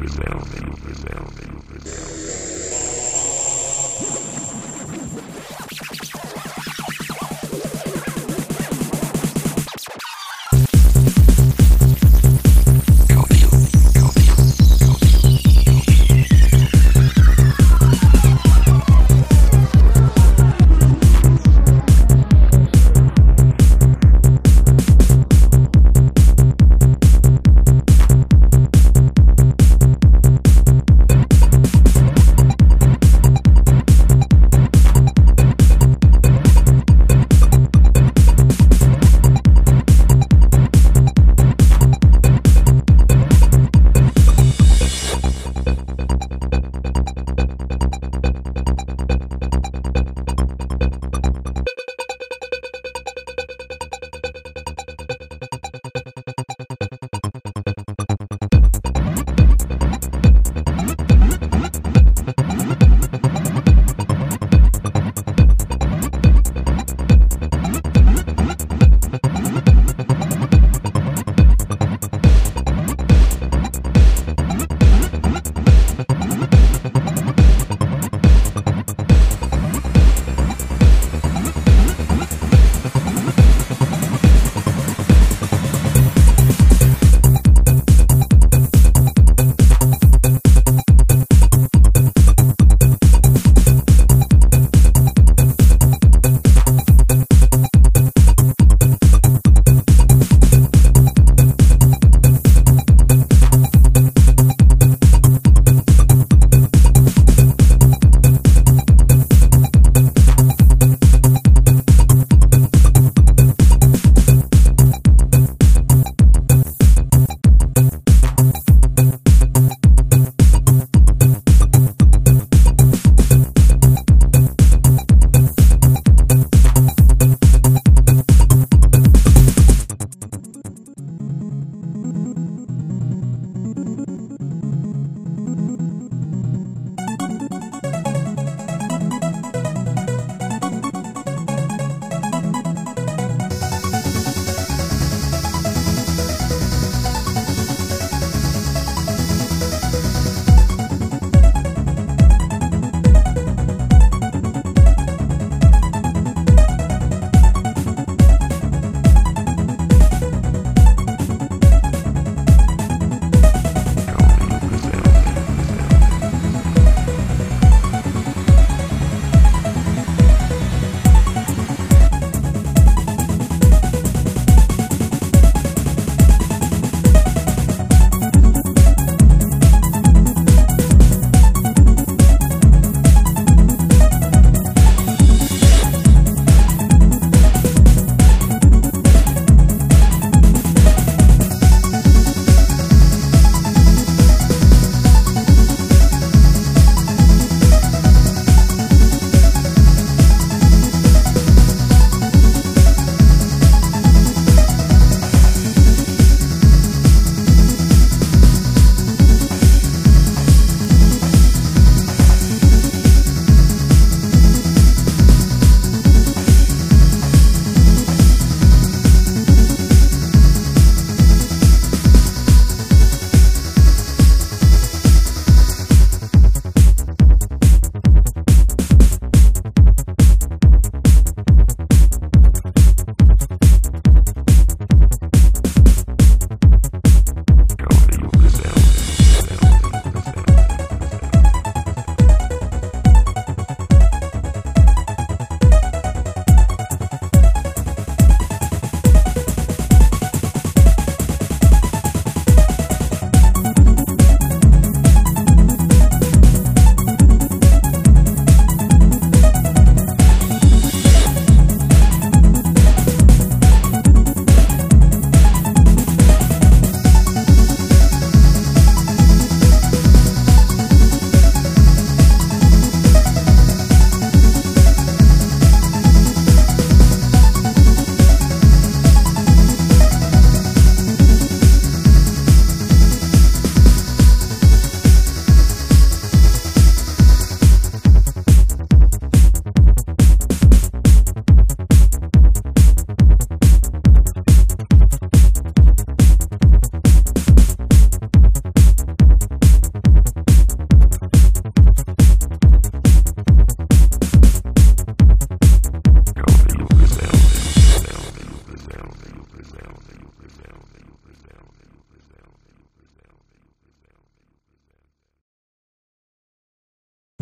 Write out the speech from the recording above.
rebel, you rebel, you rebel.